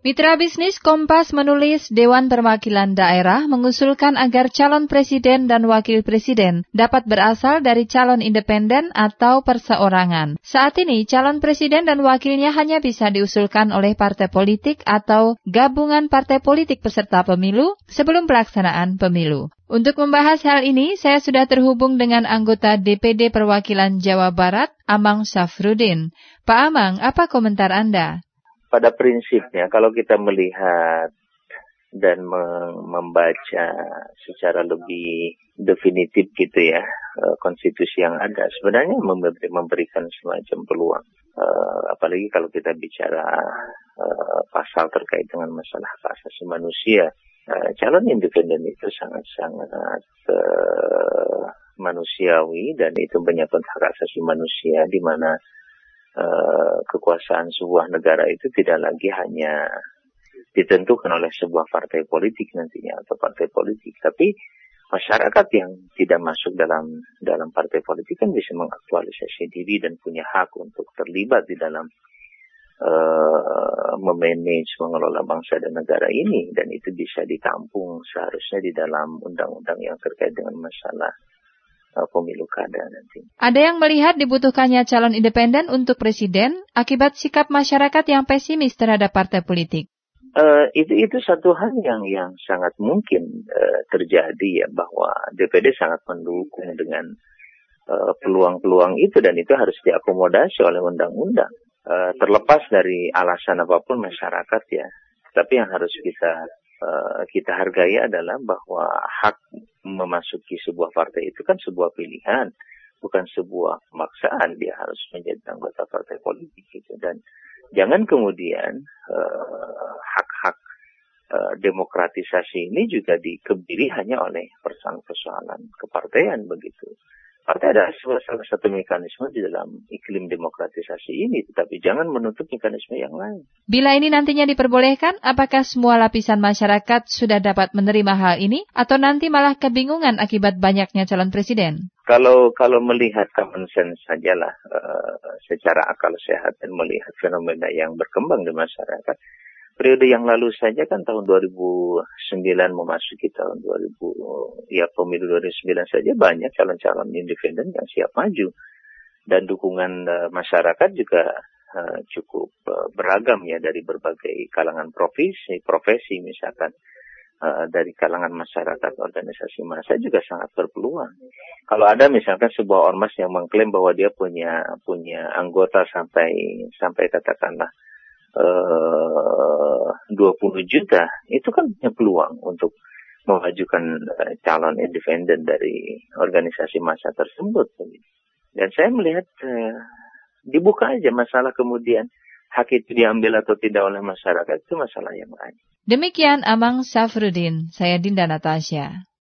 Mitra bisnis Kompas menulis Dewan Perwakilan Daerah mengusulkan agar calon presiden dan wakil presiden dapat berasal dari calon independen atau perseorangan. Saat ini calon presiden dan wakilnya hanya bisa diusulkan oleh partai politik atau gabungan partai politik peserta pemilu sebelum pelaksanaan pemilu. Untuk membahas hal ini, saya sudah terhubung dengan anggota DPD Perwakilan Jawa Barat, Amang Safrudin. Pak Amang, apa komentar Anda? Pada prinsipnya kalau kita melihat dan membaca secara lebih definitif gitu ya eh, konstitusi yang ada sebenarnya memberikan semacam peluang. Uh, apalagi kalau kita bicara uh, pasal terkait dengan masalah hak asasi manusia calon independen itu sangat-sangat manusiawi dan itu menyangkut hak asasi manusia di mana Eh, kekuasaan sebuah negara itu tidak lagi hanya ditentukan oleh sebuah partai politik nantinya atau partai politik, tapi masyarakat yang tidak masuk dalam dalam partai politik kan bisa mengaktualisasi diri dan punya hak untuk terlibat di dalam uh, memanage mengelola bangsa dan negara ini. Dan itu bisa ditampung seharusnya di dalam undang-undang yang terkait dengan masalah pemilu kada nanti. Ada yang melihat dibutuhkannya calon independen untuk presiden akibat sikap masyarakat yang pesimis terhadap partai politik. Uh, itu itu satu hal yang yang sangat mungkin uh, terjadi ya bahwa DPD sangat mendukung dengan peluang-peluang uh, itu dan itu harus diakomodasi oleh undang-undang uh, terlepas dari alasan apa pun masyarakat ya tapi yang harus kita uh, kita hargai adalah bahwa hak memasuki sebuah partai itu kan sebuah pilihan, bukan sebuah pemaksaan dia harus menjadi anggota partai politik gitu. Dan jangan kemudian uh, hak-hak uh, demokratisasi ini juga dikebiri hanya oleh persoalan-persoalan kepartean begitu. Partai adalah salah satu mekanisme di dalam iklim demokratisasi ini, tetapi jangan menutup mekanisme yang lain. Bila ini nantinya diperbolehkan, apakah semua lapisan masyarakat sudah dapat menerima hal ini, atau nanti malah kebingungan akibat banyaknya calon presiden? Kalau kalau melihat common sense sajalah uh, secara akal sehat dan melihat fenomena yang berkembang di masyarakat, periode yang lalu saja kan tahun 2009 memasuki tahun 2000 ya pemilu 2009 saja banyak calon-calon independen yang siap maju dan dukungan uh, masyarakat juga uh, cukup uh, beragam ya dari berbagai kalangan profesi profesi misalkan uh, dari kalangan masyarakat organisasi massa juga sangat berpeluang. Kalau ada misalkan sebuah ormas yang mengklaim bahwa dia punya punya anggota sampai sampai katakanlah 20 juta, itu kan punya peluang untuk memajukan uh, calon independen dari organisasi massa tersebut. Dan saya melihat uh, dibuka aja masalah kemudian hak itu diambil atau tidak oleh masyarakat itu masalah yang lain. Demikian Amang Safrudin, saya Dinda Natasha.